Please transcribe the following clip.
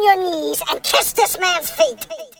on your knees and kiss this man's feet.